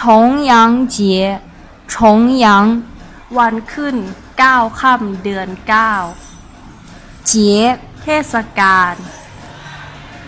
重阳节重阳วันขึ้นเก้าค่ำเดือนเก้าเจเทศกาล